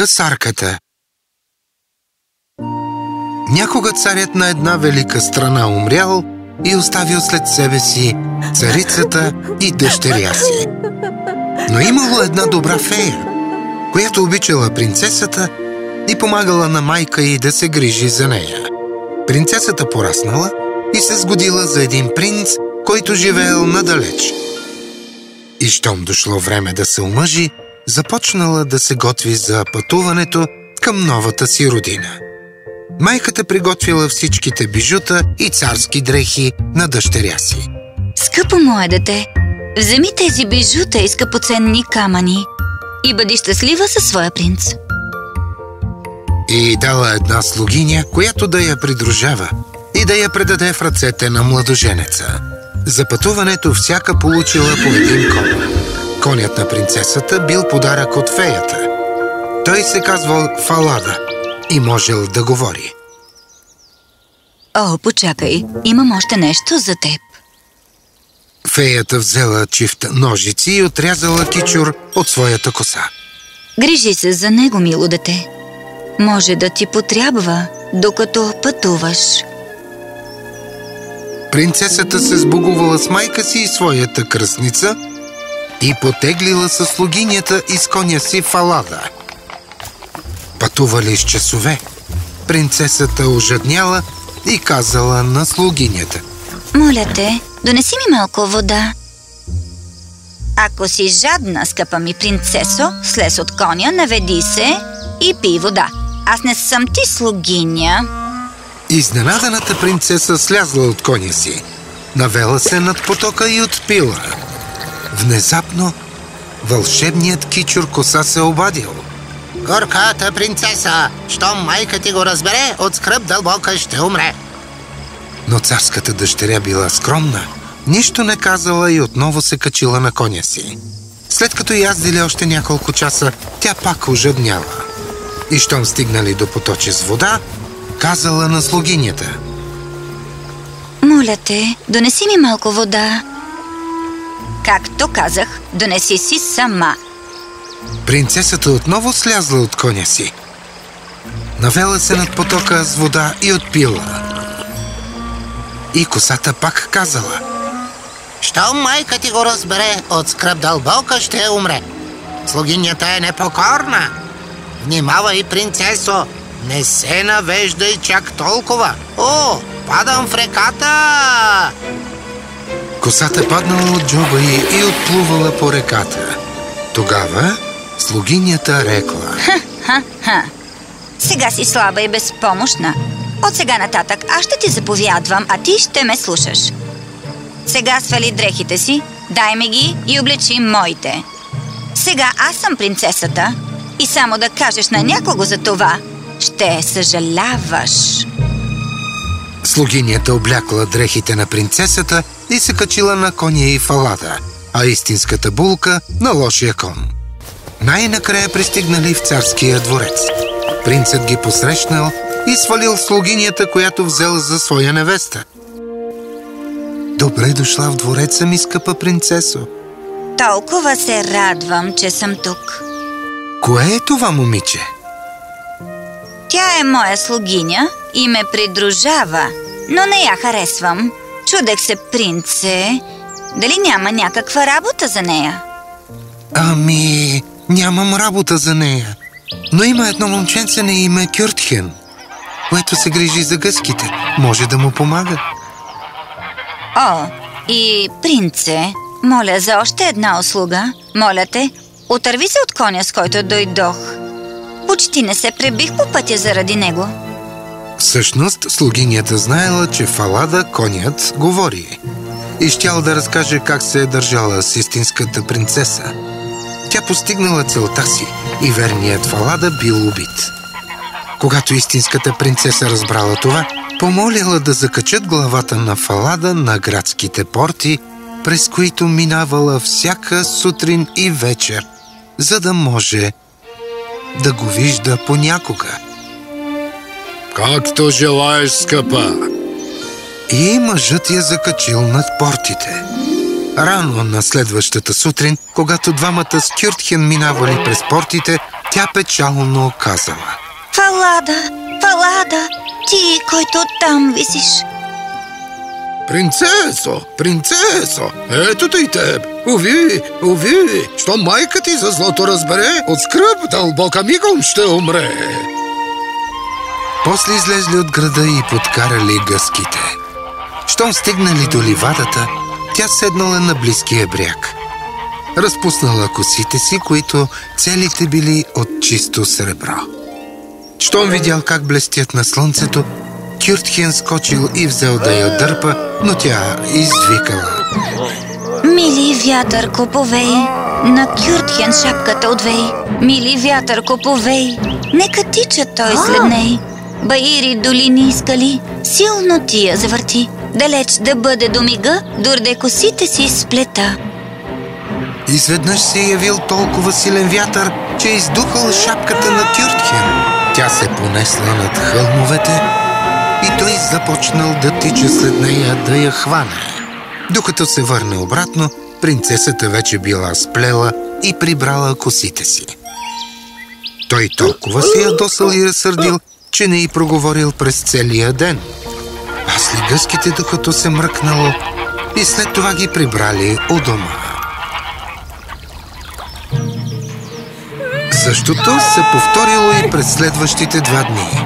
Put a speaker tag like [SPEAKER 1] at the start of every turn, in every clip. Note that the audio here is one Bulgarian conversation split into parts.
[SPEAKER 1] Гасарката Някога царят на една велика страна умрял и оставил след себе си царицата и дъщеря си. Но имало една добра фея, която обичала принцесата и помагала на майка й да се грижи за нея. Принцесата пораснала и се сгодила за един принц, който живеел надалеч. И щом дошло време да се омъжи, започнала да се готви за пътуването към новата си родина. Майката приготвила всичките бижута и царски дрехи на дъщеря си.
[SPEAKER 2] Скъпо мое дете, вземи тези бижута и скъпоценни камъни и бъди щастлива със своя принц.
[SPEAKER 1] И дала една слугиня, която да я придружава и да я предаде в ръцете на младоженеца. За пътуването всяка получила по един кон. Конят на принцесата бил подарък от феята. Той се казвал Фалада и можел да говори.
[SPEAKER 2] О, почакай, имам още нещо за теб.
[SPEAKER 1] Феята взела чифт ножици и отрязала кичур от своята коса.
[SPEAKER 2] Грижи се за него, мило дете. Може да ти потрябва, докато пътуваш.
[SPEAKER 1] Принцесата се сбогувала с майка си и своята кръсница и потеглила със слугинята из коня си Фалада. Пътували с часове. Принцесата ожадняла и казала на слугинята.
[SPEAKER 2] Моля те, донеси ми малко вода. Ако си жадна, скъпа ми принцесо, слез от коня, наведи се и пий вода. Аз не съм ти слугиня.
[SPEAKER 1] Изненадената принцеса слязла от коня си, навела се над потока и отпила. Внезапно вълшебният кичур коса се обадил.
[SPEAKER 3] Горката принцеса, щом майка ти го разбере, от скръп дълбока ще умре.
[SPEAKER 1] Но царската дъщеря била скромна, нищо не казала и отново се качила на коня си. След като яздили още няколко часа, тя пак ожадняла. И щом стигнали до поточе с вода, казала на слугинята.
[SPEAKER 2] Моля те, донеси ми малко вода. Както казах, донеси си сама.
[SPEAKER 1] Принцесата отново слязла от коня си. Навела се над потока с вода и отпила. И косата пак казала.
[SPEAKER 3] Щом майка ти го разбере, от скръп дълбока ще умре. Слугинята е непокорна. Внимавай, принцесо, не се навеждай чак толкова. О, падам в реката!
[SPEAKER 1] Косата паднала от джоба й и отплувала по реката. Тогава слугинята рекла.
[SPEAKER 2] Ха-ха! Сега си слаба и безпомощна. От сега нататък аз ще ти заповядвам, а ти ще ме слушаш. Сега свали дрехите си, дай ми ги и облечи моите. Сега аз съм принцесата и само да кажеш на някого за това, ще съжаляваш.
[SPEAKER 1] Слугинята облякла дрехите на принцесата и се качила на коня и фалада, а истинската булка на лошия кон. Най-накрая пристигнали в царския дворец. Принцът ги посрещнал и свалил слугинята, която взела за своя невеста. Добре дошла в двореца ми, скъпа принцесо.
[SPEAKER 2] Толкова се радвам, че съм тук.
[SPEAKER 1] Кое е това момиче?
[SPEAKER 2] Тя е моя слугиня и ме придружава, но не я харесвам. Чудех се, принце, дали няма някаква работа за нея?
[SPEAKER 1] Ами, нямам работа за нея. Но има едно момченце на име Кюртхен, което се грижи за гъските. Може да му помага.
[SPEAKER 2] О, и принце, моля за още една услуга. Моля те, отърви се от коня, с който дойдох. Почти не се пребих по пътя заради него.
[SPEAKER 1] Всъщност, слугинята знаела, че Фалада, конят, говори. И щял да разкаже как се е държала с истинската принцеса. Тя постигнала целта си и верният Фалада бил убит. Когато истинската принцеса разбрала това, помолила да закачат главата на Фалада на градските порти, през които минавала всяка сутрин и вечер, за да може да го вижда понякога.
[SPEAKER 4] Както желаеш, скъпа.
[SPEAKER 1] И мъжът я закачил над портите. Рано на следващата сутрин, когато двамата с Кюртхен минавали през портите, тя печално казала.
[SPEAKER 2] Фалада, Фалада, ти, който там висиш.
[SPEAKER 1] Принцесо, принцесо, ето и теб. Уви, уви, що майка ти за злото разбере, от скръп дълбока мигом ще умре. После излезли от града и подкарали гъските. Щом стигнали до ливадата, тя седнала на близкия бряг. Разпуснала косите си, които целите били от чисто сребро. Щом видял как блестят на слънцето, Кюртхен скочил и взел да я дърпа, но тя извикала.
[SPEAKER 2] Мили вятър коповей, на Кюртхен шапката отвей. Мили вятър коповей, нека тича той след ней. Баири долини и скали, силно ти я завърти. Далеч да бъде до мига, дорде косите си сплета.
[SPEAKER 1] Изведнъж се е явил толкова силен вятър, че е издухал шапката на Кюртхен. Тя се понесла над хълмовете и той започнал да тича след нея да я хване. Докато се върне обратно, принцесата вече била сплела и прибрала косите си. Той толкова се ядосал и разсърдил, че не й проговорил през целия ден. Пасли гъските, докато се мръкнало и след това ги прибрали у дома. Същото се повторило и през следващите два дни.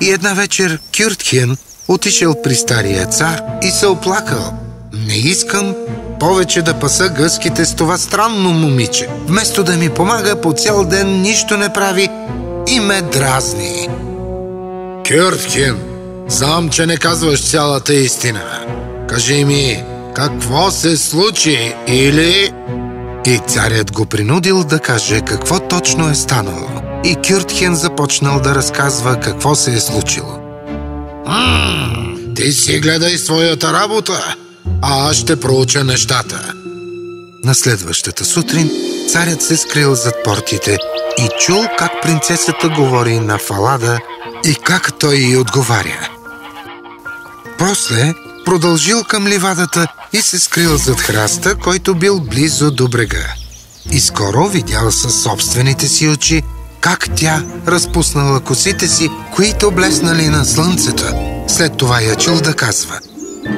[SPEAKER 1] И една вечер Кюртхен отишъл при стария цар и се оплакал. Не искам повече да паса гъските с това странно момиче. Вместо да ми помага по цял ден, нищо не прави и ме дразни. Кюртхен, знам, че не казваш цялата истина. Кажи ми, какво се случи или... И царят го принудил да каже какво точно е станало. И Кюртхен започнал да разказва какво се е случило. «Ммм, ти си гледай своята работа, а аз ще проуча нещата. На следващата сутрин царят се скрил зад портите и чул как принцесата говори на Фалада и как той й отговаря. После продължил към ливадата и се скрил зад храста, който бил близо до брега. И скоро видял със собствените си очи как тя разпуснала косите си, които блеснали на слънцето. След това я чул да казва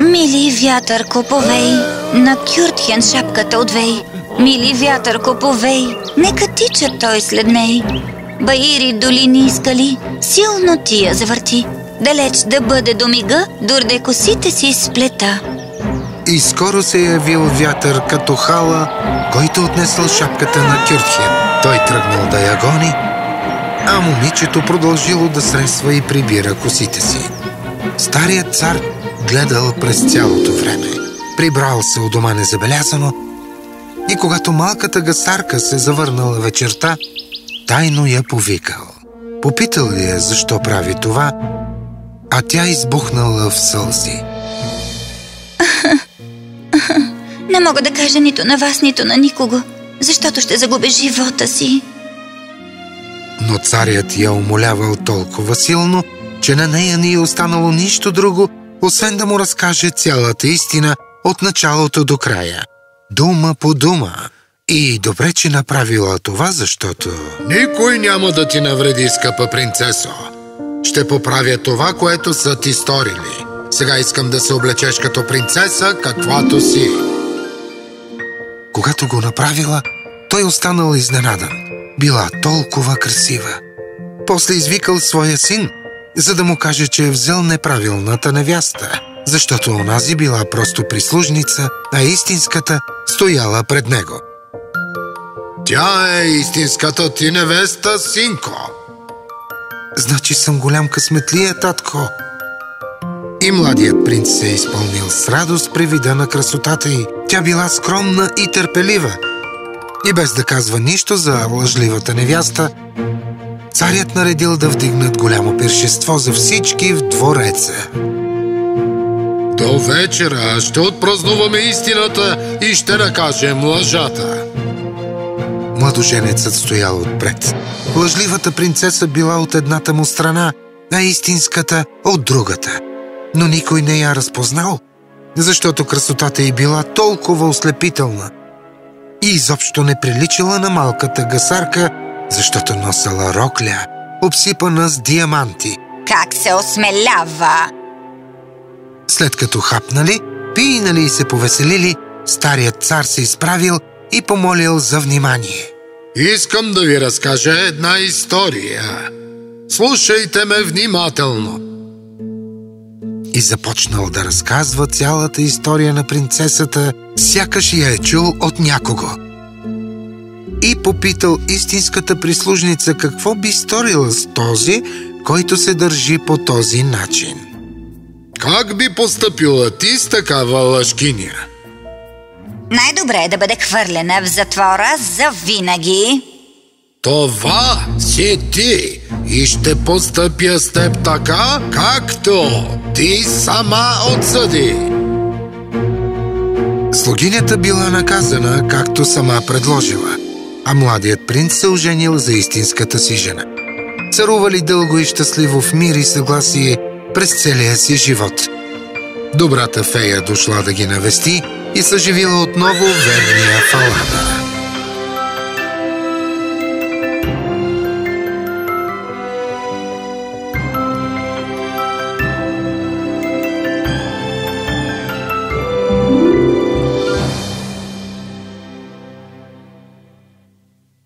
[SPEAKER 2] Мили вятър коповей, на Кюртхен шапката отвей. Мили вятър коповей, нека тича той след ней. Баири долини и скали, силно ти я завърти. Далеч да бъде до мига, дорде косите си сплета.
[SPEAKER 1] И скоро се явил вятър като хала, който отнесъл шапката на Кюртхен. Той тръгнал да я гони, а момичето продължило да сресва и прибира косите си. Старият цар гледал през цялото време. Прибрал се у дома незабелязано и когато малката гасарка се завърнала вечерта, тайно я повикал. Попитал я защо прави това, а тя избухнала в сълзи.
[SPEAKER 2] Не мога да кажа нито на вас, нито на никого, защото ще загубя живота си.
[SPEAKER 1] Но царят я умолявал толкова силно, че на нея не е останало нищо друго, освен да му разкаже цялата истина от началото до края. Дума по дума. И добре, че направила това, защото... Никой няма да ти навреди, скъпа принцесо. Ще поправя това, което са ти сторили. Сега искам да се облечеш като принцеса, каквато си. Когато го направила, той останал изненадан. Била толкова красива. После извикал своя син, за да му каже, че е взел неправилната невяста, защото онази била просто прислужница, а истинската стояла пред него. Тя е истинската ти невеста, синко. Значи съм голям късметлия, татко. И младият принц се е изпълнил с радост при вида на красотата й. Тя била скромна и търпелива. И без да казва нищо за лъжливата невяста, царят наредил да вдигнат голямо пиршество за всички в двореца. До вечера ще отпразнуваме истината и ще накажем лъжата. Младоженецът стоял отпред. Лъжливата принцеса била от едната му страна, а истинската от другата. Но никой не я разпознал, защото красотата й била толкова ослепителна и изобщо не приличала на малката гасарка, защото носела рокля, обсипана с диаманти.
[SPEAKER 2] Как се осмелява!
[SPEAKER 1] След като хапнали, пинали и се повеселили, старият цар се изправил и помолил за внимание.
[SPEAKER 4] Искам да ви разкажа една история. Слушайте ме внимателно.
[SPEAKER 1] И започнал да разказва цялата история на принцесата, сякаш я е чул от някого. И попитал истинската прислужница какво би сторила с този, който се държи по този начин.
[SPEAKER 4] Как би поступила ти с такава лъжкиня?
[SPEAKER 2] Най-добре е да бъде хвърлена в затвора за винаги.
[SPEAKER 4] Това си ти и ще постъпя с теб така, както ти сама отсъди.
[SPEAKER 1] Слугинята била наказана, както сама предложила, а младият принц се оженил за истинската си жена. Царували дълго и щастливо в мир и съгласие през целия си живот. Добрата фея дошла да ги навести и съживила отново верния фалан.